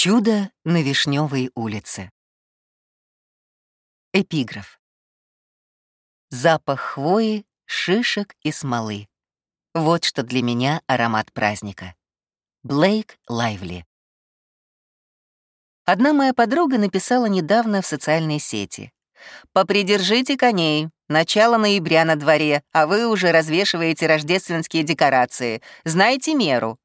Чудо на Вишневой улице. Эпиграф. Запах хвои, шишек и смолы. Вот что для меня аромат праздника. Блейк Лайвли. Одна моя подруга написала недавно в социальной сети. «Попридержите коней. Начало ноября на дворе, а вы уже развешиваете рождественские декорации. Знайте меру».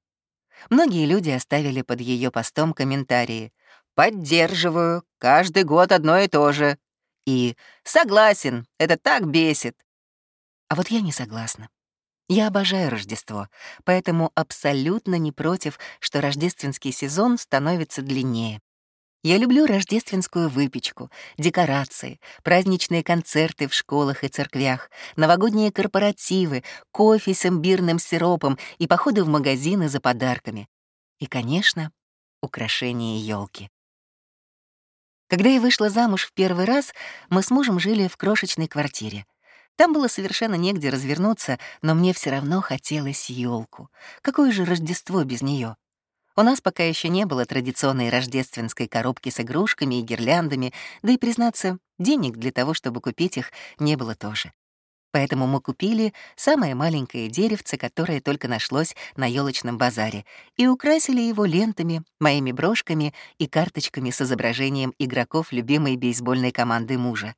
Многие люди оставили под ее постом комментарии. «Поддерживаю. Каждый год одно и то же». И «Согласен. Это так бесит». А вот я не согласна. Я обожаю Рождество, поэтому абсолютно не против, что рождественский сезон становится длиннее. Я люблю рождественскую выпечку, декорации, праздничные концерты в школах и церквях, новогодние корпоративы, кофе с имбирным сиропом и походы в магазины за подарками. И, конечно, украшение елки. Когда я вышла замуж в первый раз, мы с мужем жили в крошечной квартире. Там было совершенно негде развернуться, но мне все равно хотелось елку. Какое же Рождество без нее? У нас пока еще не было традиционной рождественской коробки с игрушками и гирляндами, да и, признаться, денег для того, чтобы купить их, не было тоже. Поэтому мы купили самое маленькое деревце, которое только нашлось на елочном базаре, и украсили его лентами, моими брошками и карточками с изображением игроков любимой бейсбольной команды мужа.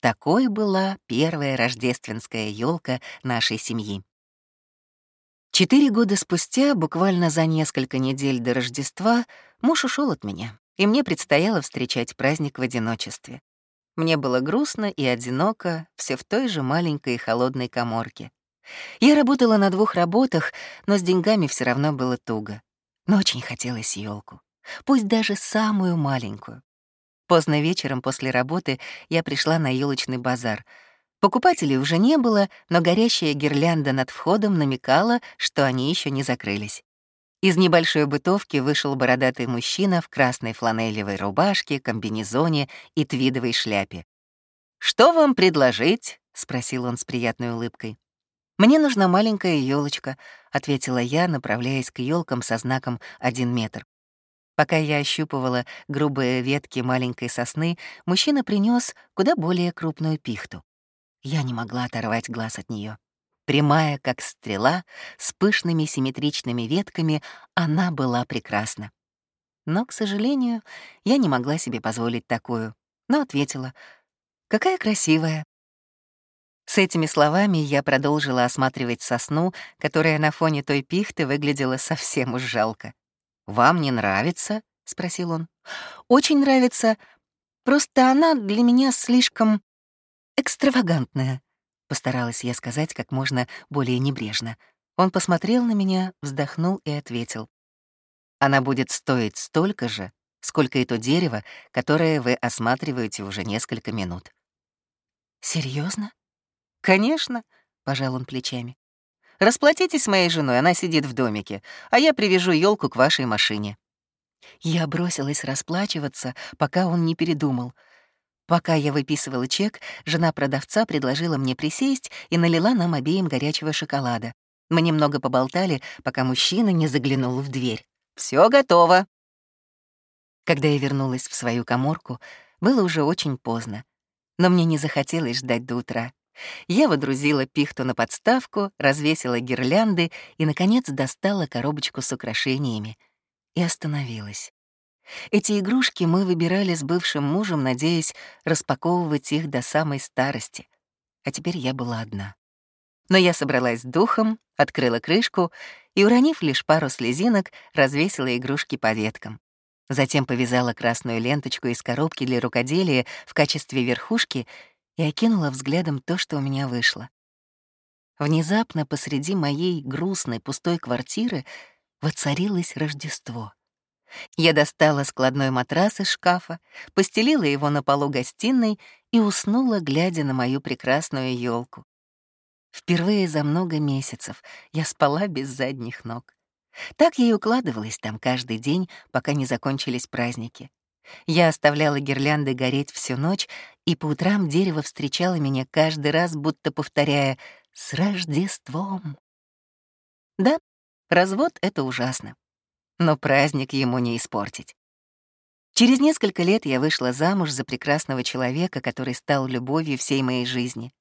Такой была первая рождественская елка нашей семьи. Четыре года спустя, буквально за несколько недель до Рождества, муж ушел от меня, и мне предстояло встречать праздник в одиночестве. Мне было грустно и одиноко, все в той же маленькой и холодной коморке. Я работала на двух работах, но с деньгами все равно было туго. Но очень хотелось елку, пусть даже самую маленькую. Поздно вечером после работы я пришла на елочный базар — Покупателей уже не было, но горящая гирлянда над входом намекала, что они еще не закрылись. Из небольшой бытовки вышел бородатый мужчина в красной фланелевой рубашке, комбинезоне и твидовой шляпе. «Что вам предложить?» — спросил он с приятной улыбкой. «Мне нужна маленькая елочка, ответила я, направляясь к елкам со знаком «один метр». Пока я ощупывала грубые ветки маленькой сосны, мужчина принес куда более крупную пихту. Я не могла оторвать глаз от нее. Прямая, как стрела, с пышными симметричными ветками, она была прекрасна. Но, к сожалению, я не могла себе позволить такую, но ответила, «Какая красивая». С этими словами я продолжила осматривать сосну, которая на фоне той пихты выглядела совсем уж жалко. «Вам не нравится?» — спросил он. «Очень нравится. Просто она для меня слишком экстравагантная», — постаралась я сказать как можно более небрежно. Он посмотрел на меня, вздохнул и ответил. «Она будет стоить столько же, сколько и то дерево, которое вы осматриваете уже несколько минут». Серьезно? «Конечно», — пожал он плечами. «Расплатитесь с моей женой, она сидит в домике, а я привяжу елку к вашей машине». Я бросилась расплачиваться, пока он не передумал — Пока я выписывала чек, жена продавца предложила мне присесть и налила нам обеим горячего шоколада. Мы немного поболтали, пока мужчина не заглянул в дверь. Все готово!» Когда я вернулась в свою коморку, было уже очень поздно. Но мне не захотелось ждать до утра. Я водрузила пихту на подставку, развесила гирлянды и, наконец, достала коробочку с украшениями и остановилась. Эти игрушки мы выбирали с бывшим мужем, надеясь распаковывать их до самой старости. А теперь я была одна. Но я собралась с духом, открыла крышку и, уронив лишь пару слезинок, развесила игрушки по веткам. Затем повязала красную ленточку из коробки для рукоделия в качестве верхушки и окинула взглядом то, что у меня вышло. Внезапно посреди моей грустной пустой квартиры воцарилось Рождество — я достала складной матрас из шкафа, постелила его на полу гостиной и уснула, глядя на мою прекрасную елку. Впервые за много месяцев я спала без задних ног. Так я и укладывалась там каждый день, пока не закончились праздники. Я оставляла гирлянды гореть всю ночь, и по утрам дерево встречало меня каждый раз, будто повторяя «С Рождеством!». Да, развод — это ужасно но праздник ему не испортить. Через несколько лет я вышла замуж за прекрасного человека, который стал любовью всей моей жизни.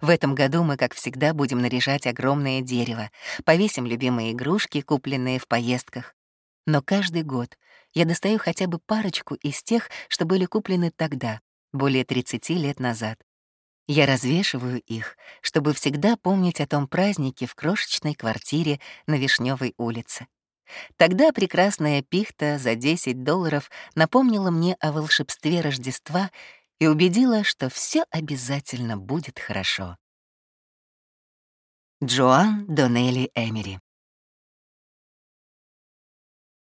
В этом году мы, как всегда, будем наряжать огромное дерево, повесим любимые игрушки, купленные в поездках. Но каждый год я достаю хотя бы парочку из тех, что были куплены тогда, более 30 лет назад. Я развешиваю их, чтобы всегда помнить о том празднике в крошечной квартире на Вишневой улице. Тогда прекрасная пихта за 10 долларов напомнила мне о волшебстве Рождества и убедила, что все обязательно будет хорошо. Джоан Донелли Эмери